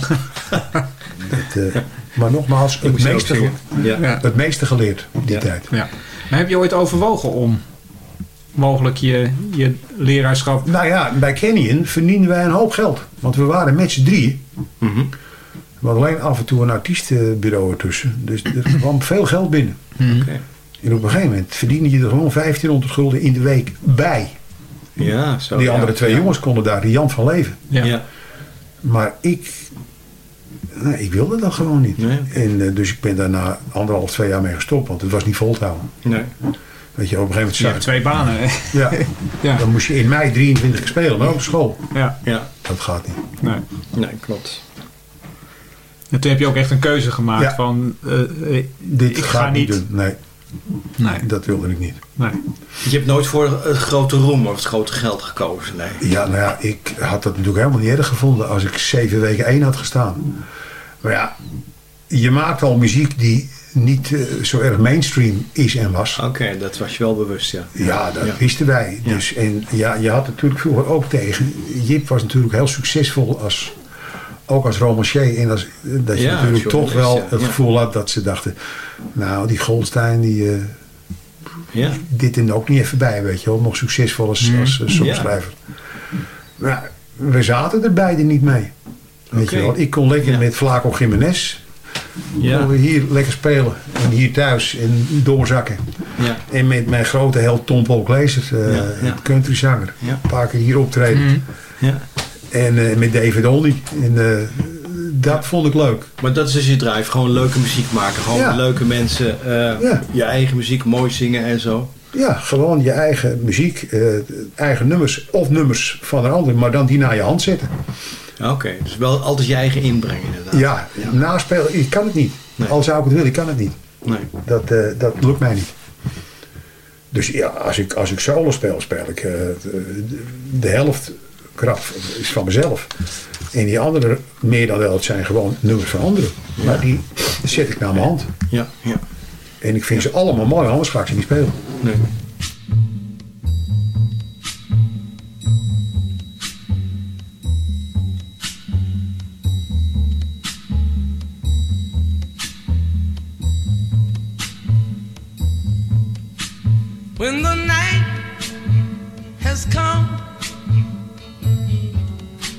dat, eh, maar nogmaals, Ik het meeste. Ja. Ja. het meeste geleerd op die tijd. Ja. Maar heb je ooit overwogen om mogelijk je, je leraarschap... Nou ja, bij Canyon verdienden wij een hoop geld. Want we waren met z'n drieën. Mhm. We hadden alleen af en toe een artiestenbureau ertussen. Dus er kwam veel geld binnen. Oké. En op een gegeven moment verdiende je er gewoon 1500 gulden in de week bij. Ja, zo. Die ja. andere twee Ja. jongens konden daar riant van leven. Ja. Ja. Maar ik, nou, ik wilde dat gewoon niet. Nee. En, eh, dus ik ben daarna anderhalf, twee jaar mee gestopt. Want het was niet vol te houden. Nee. Weet je, op een gegeven moment Je hebt twee banen. hè? <laughs> ja, Ja. Dan moest je in mei 23 keer spelen, maar op school. Ja. Ja. Dat gaat niet. Nee. Nee, klopt. En toen heb je ook echt een keuze gemaakt Ja. van... eh, eh, Dit ik ga niet niet... doen. Nee, Nee. dat wilde ik niet. nee. Je hebt nooit voor het grote roem of het grote geld gekozen, nee. Ja, nou ja, ik had dat natuurlijk helemaal niet erg gevonden als ik zeven weken één had gestaan. Maar ja, je maakt al muziek die niet eh, zo erg mainstream is en was. Oké, dat was je wel bewust, ja. Ja, dat Ja. wisten wij. Ja. Dus, en ja, je had natuurlijk vroeger ook tegen. Jip was natuurlijk heel succesvol als, ook als romancier. En als, dat je Ja, natuurlijk toch wel ja. het gevoel had dat ze dachten... Nou, die Goldstein, die, eh, Ja. dit en ook niet even bij, weet je wel. Nog succesvol als, als eh, songschrijver. Maar we zaten er beide niet mee. Weet je wel. Ik kon lekker met Flaco Jiménez. Ja. We hier lekker spelen. En hier thuis en doorzakken. Ja. En met mijn grote held Tom Paul Glazer, eh Ja, ja. countryzanger. Ja. Een paar keer hier optreden. Mhm. Ja. En eh, met David Olney. En eh, dat vond ik leuk. Maar dat is dus je drive. Gewoon leuke muziek maken. Gewoon Ja. leuke mensen. eh, Ja. Je eigen muziek mooi zingen en zo. Ja, gewoon je eigen muziek, eigen nummers of nummers van een ander, maar dan die naar je hand zetten. Oké, dus wel altijd je eigen inbreng inderdaad. Ja, naspelen, ik kan het niet. Al zou ik het willen, ik kan het niet. Nee. Dat, dat lukt mij niet. Dus ja, als ik, als ik solo speel, speel ik de, de helft krap is van mezelf. En die andere, meer dan wel, het zijn gewoon nummers van anderen. Maar die zet ik naar mijn hand. Ja, ja. En ik vind ze allemaal mooi, anders ga ik ze niet spelen. Nee. When the night has come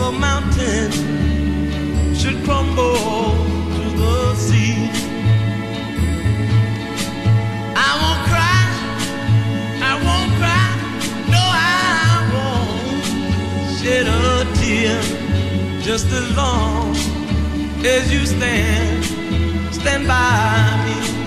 the mountain should crumble to the sea. I won't cry, I won't cry, no, I won't shed a tear just as long as you stand, stand by me.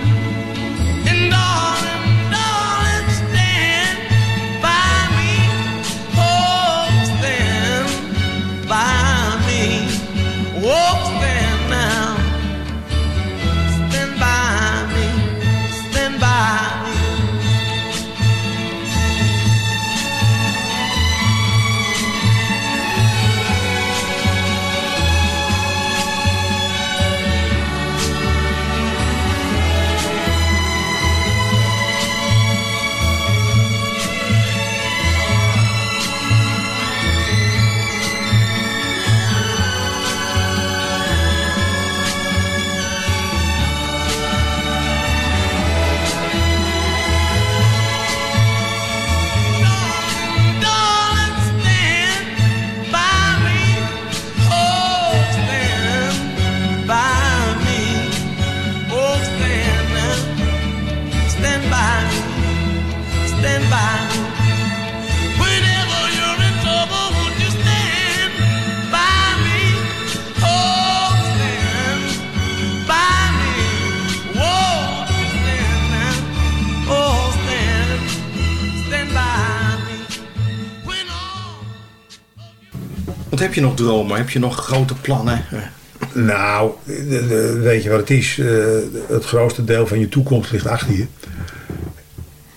Wat heb je nog dromen? Heb je nog grote plannen? Nou, weet je wat het is? Eh, het grootste deel van je toekomst ligt achter je.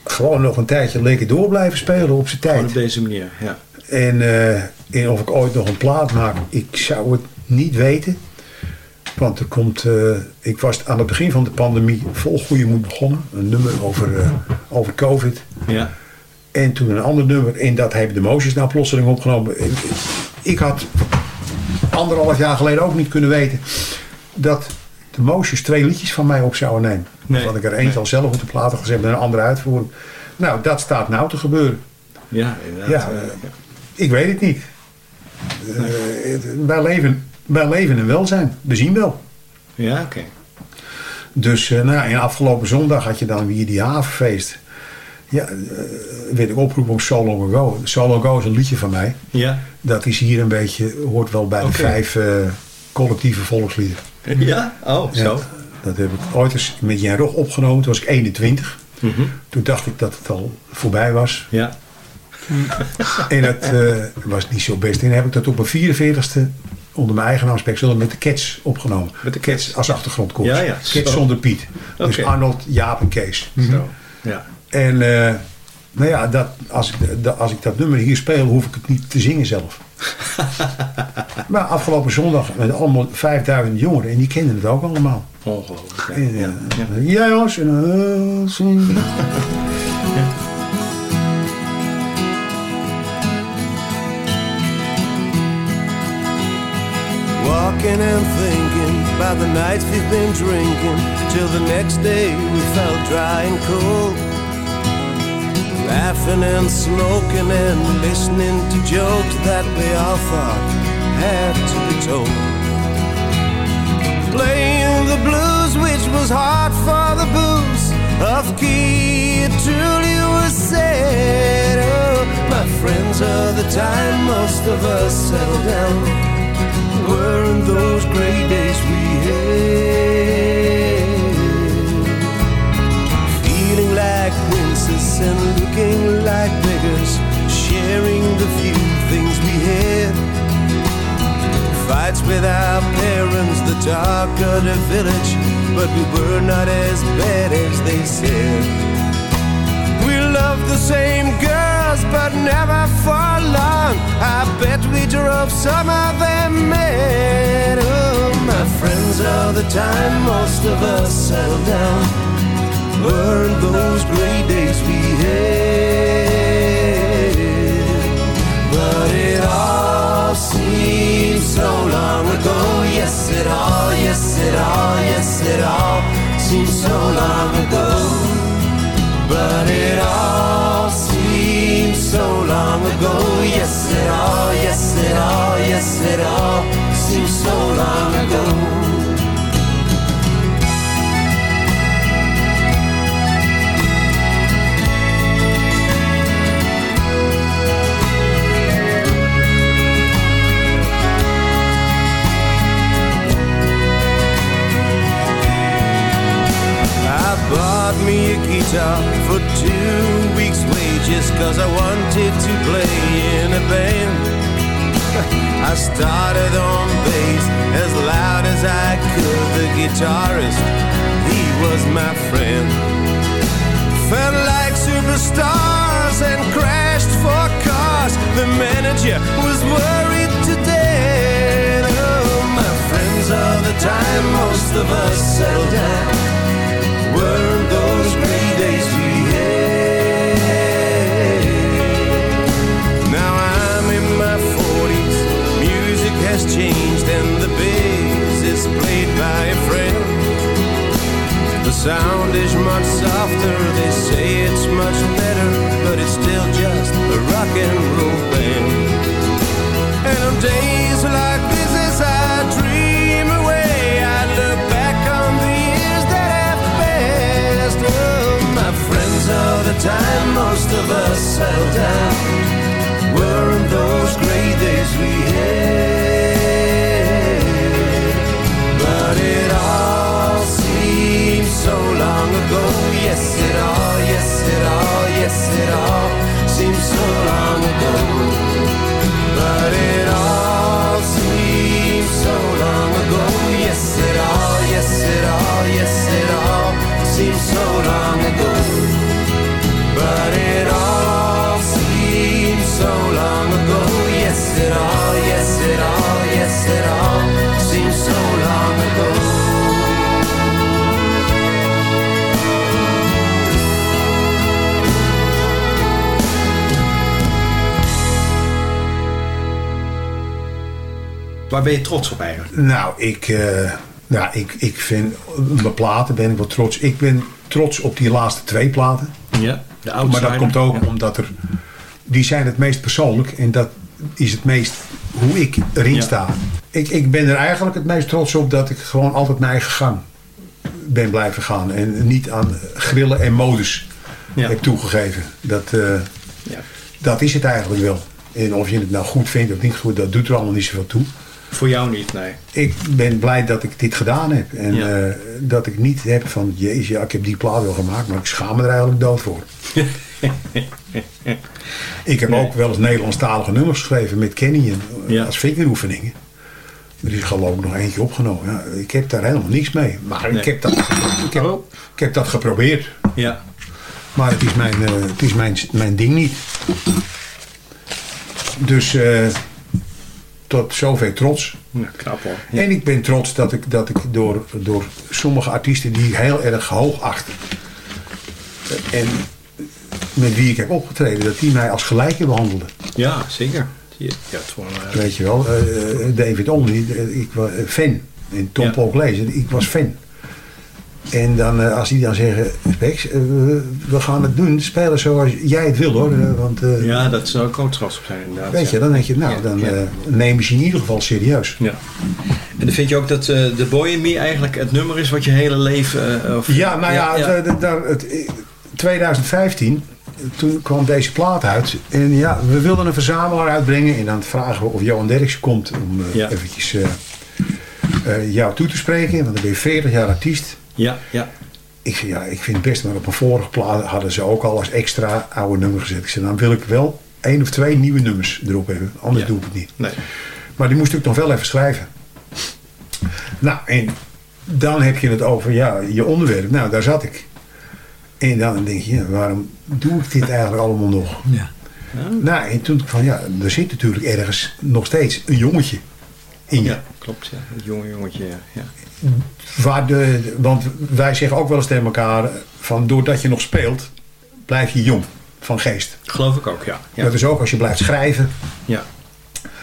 Gewoon nog een tijdje lekker door blijven spelen op zijn tijd. op deze manier, ja. En, eh, en of ik ooit nog een plaat maak, ik zou het niet weten. Want er komt, eh, ik was aan het begin van de pandemie vol goede moed begonnen. Een nummer over, over COVID. Ja. En toen een ander nummer. En dat heeft de Motions nou plotseling opgenomen. En Ik had anderhalf jaar geleden ook niet kunnen weten dat de Motions twee liedjes van mij op zouden nemen. Nee, Want ik er één al zelf op de platen gezet en een andere uitvoering. Nou, dat staat nou te gebeuren. Ja, inderdaad. Ja, Eh, ik weet het niet. Het- wij, leven, wij leven in welzijn. We zien wel. ja, oké. Dus eh, nou, en afgelopen zondag had je dan weer die havenfeest. Ja, eh, werd ik opgeroepen om So Long Ago. So Long Ago is een liedje van mij. Ja. Dat is hier een beetje, hoort wel bij de vijf eh, collectieve volksliederen. Ja? Oh, Ja, zo. dat heb ik ooit eens met Jan Rog opgenomen. Toen was ik 21. Mhm. Toen dacht ik dat het al voorbij was. Ja. <laughs> En dat eh, was niet zo best. En dan heb ik dat op mijn 44ste onder mijn eigen naam Spekzullen met de Cats opgenomen. Met de Cats. Als achtergrondkoers. Ja, ja, Cats zo. zonder Piet. Dus. Arnold, Jaap en Kees. Zo. Ja. En eh, nou ja, dat, als, ik, dat, als ik dat nummer hier speel, hoef ik het niet te zingen zelf. <laughs> maar afgelopen zondag met allemaal 5000 jongeren en die kenden het ook allemaal. Ongelooflijk. En, ja, ja. jongens. En, eh, zingen. Walking and thinking about the nights we've been drinking till the next day we felt dry and cold. Laughing and smoking and listening to jokes that we all thought had to be told. Playing the blues, which was hard for the booze. Off key, it truly was sad. Oh, my friends of the time, most of us settled down weren't those great days the few things we had. Fights with our parents, the talk of the village, but we were not as bad as they said. We loved the same girls, but never for long. I bet we drove some of them mad. Oh, my friends of the time, most of us settled down. Weren't those great days we had? But it all seems so long ago. Yes, it all, yes, it all, yes, it all seems so long ago. But it all seems so long ago. Yes, it all, yes, it all, yes, it all seems so long ago. Bought me a guitar for two weeks' wages Cause I wanted to play in a band. <laughs> I started on bass as loud as I could. The guitarist, he was my friend. Felt like superstars and crashed for cars. The manager was worried to death. Oh, my friends of the time, most of us settled down sound is much softer, they say it's much better, but it's still just a rock and roll band. And on days like this as I dream away, I look back on the years that have passed. Oh, my friends of the time, most of us settled down. Weren't those great days we had? Yes, it all seems so long ago. But it all seems so long ago. Yes, it all, yes, it all, yes, it all seems so long ago. Waar ben je trots op eigenlijk? Nou, ik, eh, nou ik, ik vind, mijn platen ben ik wel trots. Ik ben trots op die laatste twee platen. Ja, de Maar dat komt ook Ja. omdat er, die zijn het meest persoonlijk en dat is het meest hoe ik erin Ja. sta. Ik, ik ben er eigenlijk het meest trots op dat ik gewoon altijd mijn eigen gang ben blijven gaan. En niet aan grillen en modus heb toegegeven. Dat, eh, dat is het eigenlijk wel. En of je het nou goed vindt of niet goed, dat doet er allemaal niet zoveel toe. Voor jou niet, nee. Ik ben blij dat ik dit gedaan heb. En Ja. eh, dat ik niet heb van, jezus, ja, ik heb die plaat wel gemaakt, maar ik schaam me er eigenlijk dood voor. <laughs> ik heb ook wel eens Nederlandstalige nummers geschreven met Kenny en, als vingeroefeningen. Er is geloof ik nog eentje opgenomen. Ja, ik heb daar helemaal niks mee. Maar Nee. ik, heb dat, ik, heb, ik heb dat geprobeerd. Ja. Maar het is mijn, eh, het is mijn, mijn ding niet. Dus, eh, tot zover trots. Ja, knap hoor. En ik ben trots dat ik, dat ik door, door sommige artiesten die ik heel erg hoog acht. eh, En met wie ik heb opgetreden, dat die mij als gelijke behandelden. Ja, zeker. Ja, het gewoon, eh, Weet je wel, eh, eh, David Omni, eh, ik was fan. En Tom Ja. Polk lezen, ik was fan. En dan, eh, als die dan zeggen, Spex, eh, we gaan het doen, spelen zoals jij het wil hoor. eh, want, ja, dat zou ik ook trots op zijn inderdaad. weet je, dan denk je, nou, dan ja. nemen ze je in ieder geval serieus. Ja. En dan vind je ook dat The Boy in Me eigenlijk het nummer is wat je hele leven... of, Ja, nou ja, het, eh, daar- het, eh, 2015, toen kwam deze plaat uit. En ja, we wilden een verzamelaar uitbrengen. En dan vragen we of Johan Derksen komt om Ja. eventjes jou toe te spreken. Want dan ben je 40 jaar artiest. Ja, ja. Ik zei, ja, ik vind het best, maar op een vorige plaat hadden ze ook al als extra oude nummer gezet. Ik zei, dan wil ik wel één of twee nieuwe nummers erop hebben. Anders Ja. doe ik het niet. Nee. Maar die moest ik nog wel even schrijven. Nou, en dan heb je het over ja, je onderwerp. Nou, daar zat ik. En dan denk je, waarom doe ik dit eigenlijk allemaal nog? Ja. Nou, en toen van ja, er zit natuurlijk ergens nog steeds een jongetje in je. Ja, klopt. Ja. Het jonge jongetje, ja. Ja. Waar de, want wij zeggen ook wel eens tegen elkaar van doordat je nog speelt, blijf je jong van geest. Geloof ik ook, ja. ja. Dat is ook als je blijft schrijven. Ja.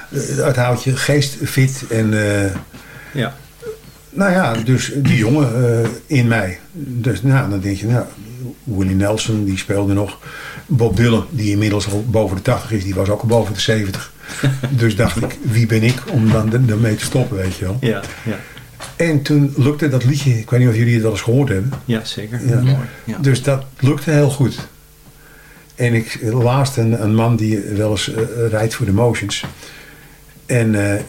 Eh, Het houdt je geest fit en eh, Ja. nou ja, dus die jongen eh, in mij. Dus nou, dan denk je, nou, Willie Nelson die speelde nog. Bob Dylan, die inmiddels al boven de 80 is, die was ook al boven de 70. <laughs> dus dacht ik, wie ben ik om dan ermee te stoppen, weet je wel. Ja, ja. En toen lukte dat liedje, ik weet niet of jullie het wel eens gehoord hebben. ja zeker. Ja. Mooi. Ja. Dus dat lukte heel goed. En ik laatst een, een man die wel eens eh, rijdt voor de motions. En eh,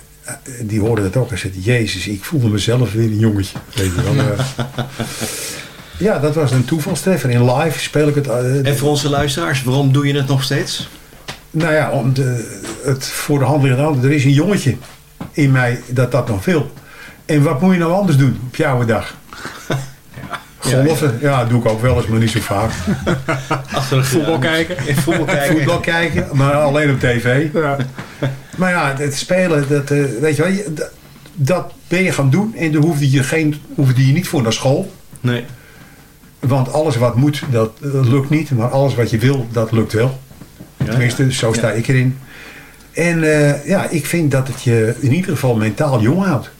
die hoorde dat ook. Hij zei, jezus, ik voelde mezelf weer een jongetje. Weet je wel. eh. ja, dat was een toevalstreffer. In live speel ik het. eh, En voor onze luisteraars, waarom doe je het nog steeds? nou ja, om de, het voor de hand liggende. Er is een jongetje in mij dat dat nog wil. En wat moet je nou anders doen op jouw dag? <laughs> Golven, ja, doe ik ook wel eens, maar niet zo vaak. <laughs> Achter de Voetbal kijken. <laughs> Voetbal kijken. Voetbal kijken, maar alleen op tv. Maar ja, het spelen, dat, eh, weet je wel, dat, dat ben je gaan doen. En daar hoefde je, geen, hoefde je niet voor naar school. Nee. Want alles wat moet, dat lukt niet. Maar alles wat je wil, dat lukt wel. Tenminste, zo sta ik erin. En eh, ja, ik vind dat het je in ieder geval mentaal jong houdt.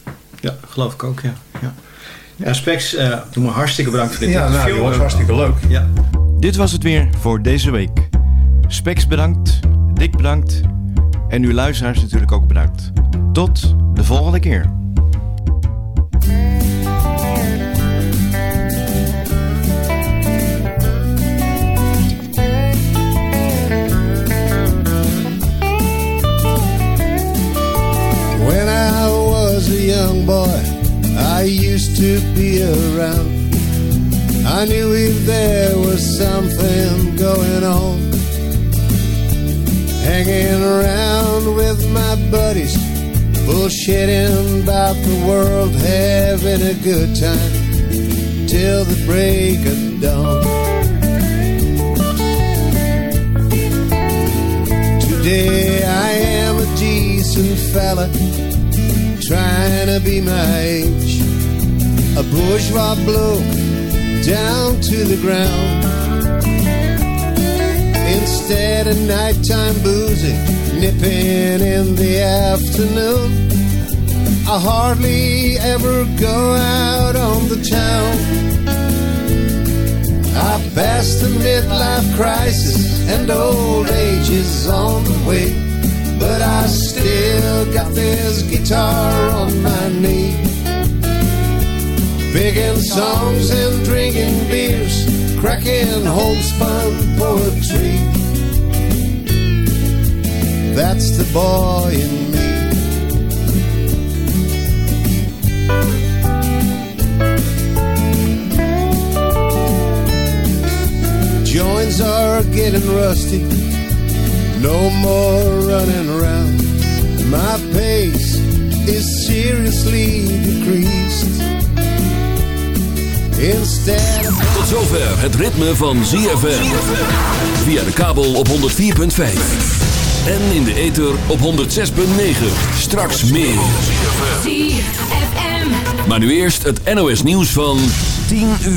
Ja, geloof ik ook, ja. ja. Ja, Spex, eh doe me hartstikke bedankt voor dit Ja, nou, interview. jongens, hartstikke leuk. Ja. Dit was het weer voor deze week. Spex bedankt, Dick bedankt en uw luisteraars natuurlijk ook bedankt. Tot de volgende keer. Boy, I used to be around. I knew if there was something going on. Hanging around with my buddies, bullshitting about the world, having a good time till the break of dawn. Today I am a decent fella, trying to be my age. A bourgeois bloke down to the ground. Instead of nighttime boozing, nipping in the afternoon, I hardly ever go out on the town. I passed the midlife crisis and old age is on the way. But I still got this guitar on my knee. Picking songs and drinking beers, cracking homespun poetry. That's the boy in me. Joints are getting rusty, no more running around. My pace is seriously decreased. Instead of Tot zover het ritme van ZFM. Via de kabel op 104.5. En in de ether op 106.9. Straks meer. ZFM. Maar nu eerst het NOS nieuws van 10 uur.